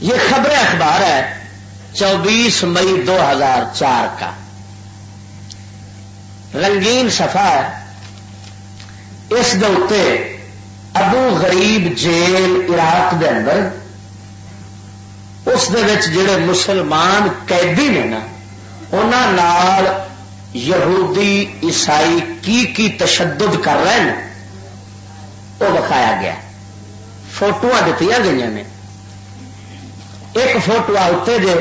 یہ خبر اخبار ہے چوبیس مئی دو ہزار چار کا۔ رنگین سفا ہے۔ اس دے ابو غریب جیل عراق دے اندر، اس جڑے مسلمان قیدی نے نا انہوں یہودی عیسائی کی کی تشدد کر رہے ہیں، وہ بکھایا گیا۔ فوٹو دیتی گئی نے۔ ایک فوٹو اتنے جے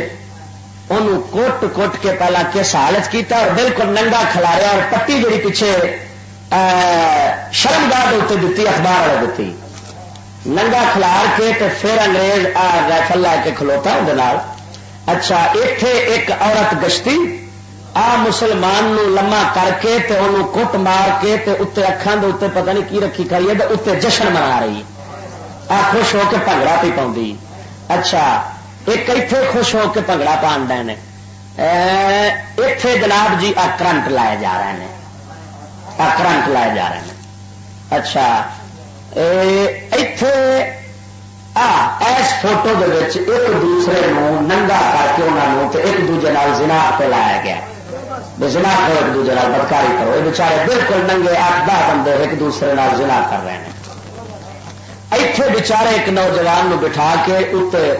ان کوٹ کوٹ کے پہلا کس حالت کیتا اور بالکل ننگا کھلاریا اور پٹی جی پیچھے شرمگاہ اتنے دیتی اخبار والے دیتی ننگا کھلار کے تو پھر انگریز رائفل لا کے کھلوتا اندر اچھا اتے ایک عورت گشتی، آ مسلمان نو لما کر کے تے انہوں کٹ مار کے تے اتنے اکھان دے اتنے پتہ نہیں کی رکھی کھائی ہے اتنے جشن منا رہی۔ آ خوش ہو کے پگڑا پی پاؤں اچھا ایک اتے خوش ہو کے پگڑا پان ڈے اتے جناب جی آ کرنٹ لائے جا رہے ہیں آ کرنٹ لائے جا رہے ہیں اچھا اتے اس فوٹو ایک دوسرے ننگا کر کے انہوں نے ایک دوجے زنا پہ لایا گیا۔ زنا کرو، ایک دوجے بدکاری کرو۔ یہ بچارے بالکل ننگے آٹھ دہ بندے ایک دوسرے نال زنا کر رہے ہیں اتے بچارے ایک نوجوان نو بٹھا کے اتنے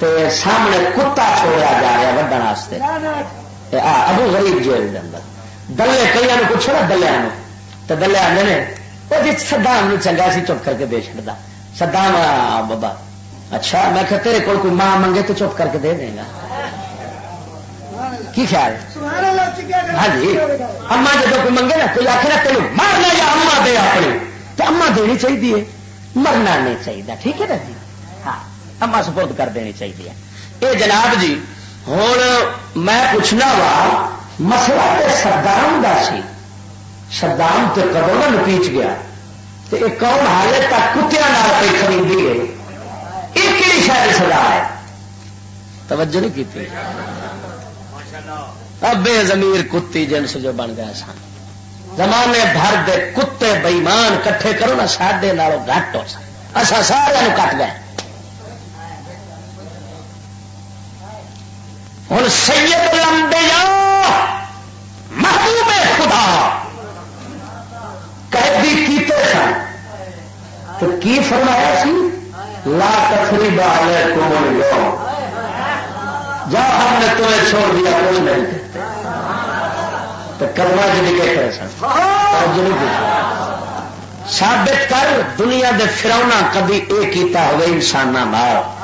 سامنے کتا چھوڑا جا رہا وڈن واسطے۔ ابو غریب جیل کے اندر۔ دلے کئی پوچھو نا دلیا تو دلے آتے ہیں وہ جی سدام چنگا سی چپ کر کے دے چڑتا سدام بابا۔ اچھا میں کہ تیرے کول کوئی ماں منگے تو چپ کر کے دے دے گا۔ کی خیال؟ ہاں جی۔ اما جب کوئی منگے نا کوئی آخر تین مرنا یا اما دے اپنی تو اما دینی چاہیے مرنا نہیں چاہیے ٹھیک ہے نا جی؟ اما سپورٹ کر دینی چاہیے۔ یہ جناب جی ہوں میں پوچھنا وا، مسئلہ سدام کا سی۔ سدام تو کدو نہ نپیچ گیا۔ تو یہ کون حالے تک کتیا پہ خریدی ہے۔ یہ کہڑی شاید سزا ہے؟ توجہ نہیں کی بے زمیر کتی جنس جو بن گیا سن۔ زمانے بھر دے کتے بئیمان کٹھے کرو نا، ساڈے نالوں گٹ ہو سن۔ اصا سارے کٹ گئے۔ ہوں سید لمبے محبوب خدا قیدی کیتے سن؟ تو کی فرمایا سی؟ لا کتری بال کون جا ہم نے تمہیں چھوڑ دیا، کچھ نہیں تو کرنا جی کے کرے سن؟ ثابت کر، دنیا دے فرونا کبھی یہ کیتا ہوئے انسان مار۔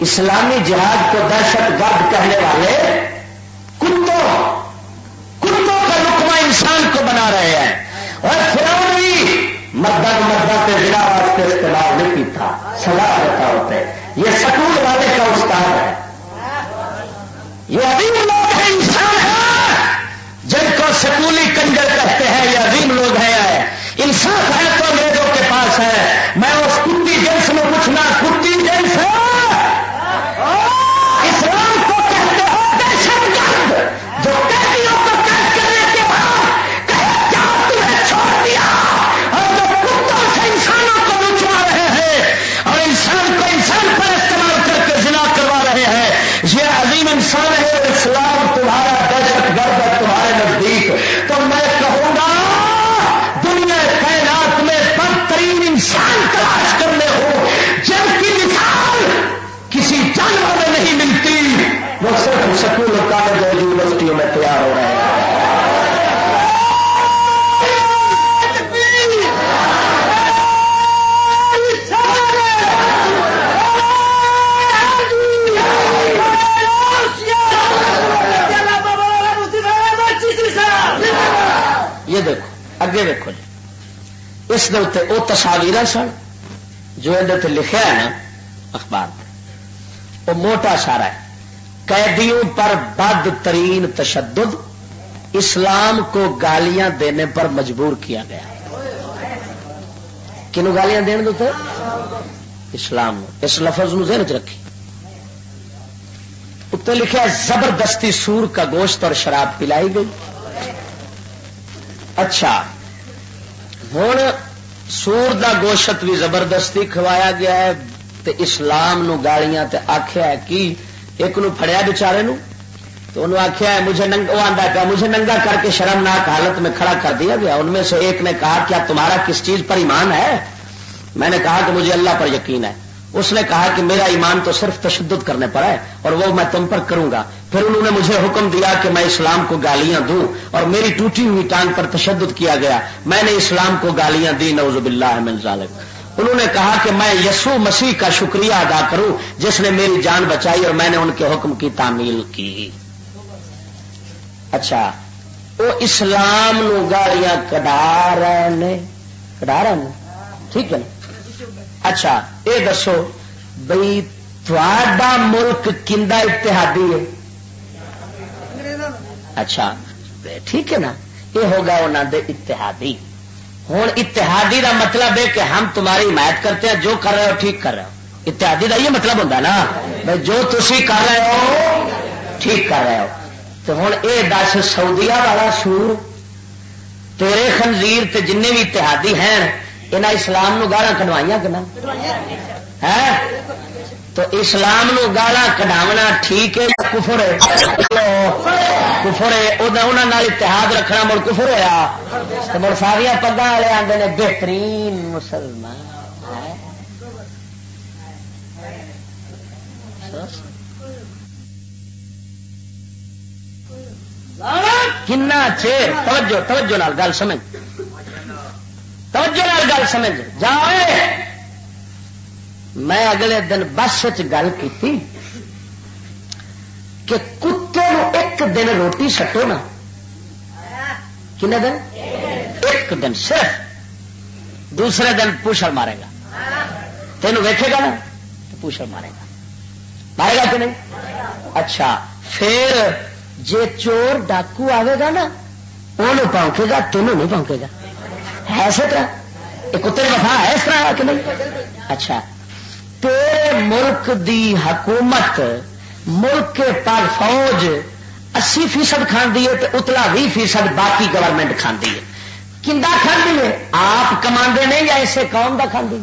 اسلامی جہاد کو دہشت گرد کہنے والے کتوں کتوں کا رکما انسان کو بنا رہے ہیں؟ اور فرعون بھی مردہ مردہ کے ضلع واسطے استعمال نہیں کیتا، سزا دیتا ہوتے یہ سکول والے کا استاد ہے۔ یہ عظیم لوگ ہیں، انسان ہے جن کو سکولی کنجر کہتے ہیں، یہ عظیم لوگ ہیں۔ انصاف اس وہ تصاویر سن جو یہ لکھا ہے نا، اخبار وہ موٹا سارا ہے۔ قیدیوں پر بد ترین تشدد اسلام کو گالیاں دینے پر مجبور کیا گیا۔ کنو گالیاں دین دیتے اسلام اس لفظ ذہن چ رکھی۔ اتنے لکھا زبردستی سور کا گوشت اور شراب پلائی گئی۔ اچھا ہوں سور دا گوشت بھی زبردستی کھوایا گیا ہے تے اسلام نو گالیاں تے آخیا کی ایک نو پھڑیا بچارے نو تو انہوں آخیا ہے مجھے ننگ وہ آدھا کیا مجھے ننگا کر کے شرمناک حالت میں کھڑا کر دیا گیا۔ ان میں سے ایک نے کہا، کیا تمہارا کس چیز پر ایمان ہے؟ میں نے کہا کہ مجھے اللہ پر یقین ہے۔ اس نے کہا کہ میرا ایمان تو صرف تشدد کرنے پر ہے اور وہ میں تم پر کروں گا۔ پھر انہوں نے مجھے حکم دیا کہ میں اسلام کو گالیاں دوں اور میری ٹوٹی ہوئی ٹانگ پر تشدد کیا گیا۔ میں نے اسلام کو گالیاں دی نوز باللہ من ذالک۔ انہوں نے کہا کہ میں یسو مسیح کا شکریہ ادا کروں، جس نے میری جان بچائی اور میں نے ان کے حکم کی تعمیل کی۔ اچھا وہ اسلام نو گالیاں کڈا رہے کڈا رہے ٹھیک ہے۔ اچھا یہ دسو بھائی تھوڑا ملک کندا اتحادی ہے؟ اچھا ٹھیک ہے نا۔ یہ ہوگا انہوں دے اتحادی۔ ہوں اتحادی کا مطلب ہے کہ ہم تمہاری حمایت کرتے ہیں، جو کر رہے ہو ٹھیک کر رہے ہو۔ اتحادی کا یہ مطلب ہوتا نا بھائی جو تھی کر رہے ہو، ٹھیک کر رہے ہو۔ تو ہوں یہ دس سعودیا والا سور، تیرے خنزیر تے جن بھی اتحادی ہیں یہاں اسلام نو گالا کٹوائیاں کہ تو اسلام نو گالا کٹاونا ٹھیک ہے کفر کفر اتحاد رکھنا مڑ کفر ہوا مڑ ساریا پگا والے آتے ہیں بہترین مسلمان۔ کنا چیر؟ توجہ توجہ نال گل سمجھ۔ گل سمجھ۔ جا میں اگلے دن بس گل کی کہ کتے ایک دن روٹی سٹو نا۔ کن دن؟ ایک دن صرف۔ دوسرے دن پوشل مارے گا۔ تینوں ویکے گا نا؟ تو پوشل مارے گا۔ مارے گا کہ نہیں؟ اچھا پھر جے چور ڈاکو آئے گا نا وہ پونکے گا، تینوں نہیں پونکے گا۔ ہے طرح۔ کتے وفا ہے اس طرح کہ نہیں؟ اچھا۔ تیرے ملک دی حکومت، ملک پر فوج اسی فیصد کھاندی ہے تو اتلا بھی فیصد باقی گورنمنٹ کھاندی ہے۔ کنڈا کھاندی ہے؟ آپ کما نے یا اسے قوم کا کھاندی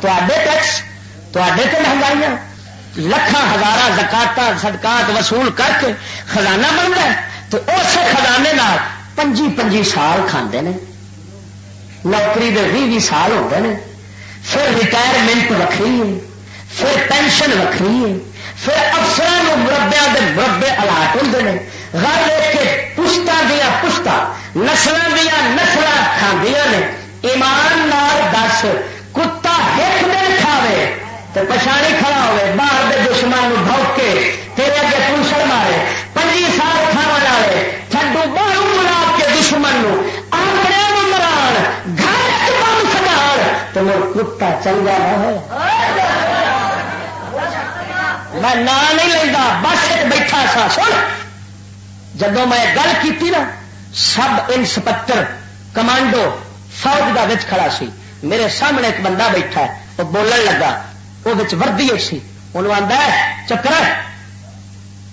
تے ٹیکس تے مہنگائیاں۔ لکھان ہزار زکات سدکات وصول کر کے خزانہ بن رہا ہے۔ تو اس خزانے پنجی پنجی سال کھانے نے۔ نوکری دے بھی بھی سال ہوتے ہیں پھر ریٹائرمنٹ وکری ہے۔ پھر پینشن وکری ہے۔ پھر افسران مربیا کے مربے الاٹ ہوتے ہیں گھر دیکھ کے پشتہ دیا پشتہ نسل دیا نسل کھاندیا نے۔ ایمان دس، کتا ایک دن کھاوے تو پچھاڑی کھڑا ہوئے باہر کے دشمن بھوک کے تیرے اگے پوچھڑ مارے پنجی سال کھا والے چڈو باہر ملا کے دشمن اپنے مران گھر بم سکار تو وہ کتا چل گیا ہے۔ میں نہ نہیں لینا بس بیٹھا سا، سن۔ جب میں گل کی نا، سب انسپکٹر، کمانڈو، فوج کا بچ کھڑا سی۔ میرے سامنے ایک بندہ بیٹھا ہے، وہ بولن لگا۔ وہ وردی سی۔ انہوں آتا ہے، چکر۔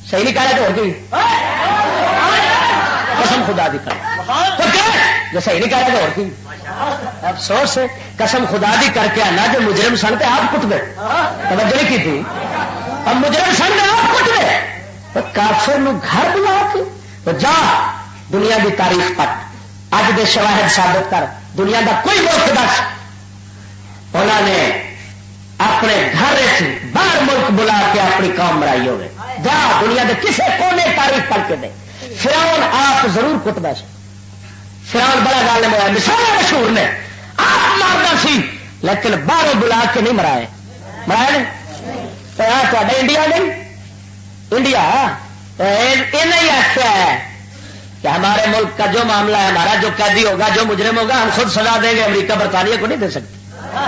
صحیح نہیں کہا تو ہوگی قسم خدا دی کر جو صحیح نہیں کہا تو ہوگی افسوس قسم خدا دی کر کے آنا جو مجرم سن تو آپ کٹ گئے توجہ نہیں کی تھی؟ اب مجرم سن تو آپ کٹ گئے کافر نو گھر بلا کے۔ جا، دنیا کی تاریخ پٹ۔ اج دے شواہد ثابت کر۔ دنیا کا کوئی ملک دس۔ انہوں نے اپنے گھر باہر ملک بلا کے اپنی قوم مرائی ہوگی جا، دنیا کے کسی کونے تاریخ پڑھ کے دے۔ فراؤن آپ ضرور کٹتا سی۔ فراؤن بڑا گل نہیں مثال مشہور نے۔ آپ مارتا سی، لیکن باہر بلا کے نہیں مرائے مرائے نہیں؟ انڈیا نہیں؟ انڈیا؟ یہ آخیا ہے کہ ہمارے ملک کا جو معاملہ ہے، ہمارا جو قیدی ہوگا، جو مجرم ہوگا، ہم خود سزا دیں گے، امریکہ برطانیہ کو نہیں دے سکتے۔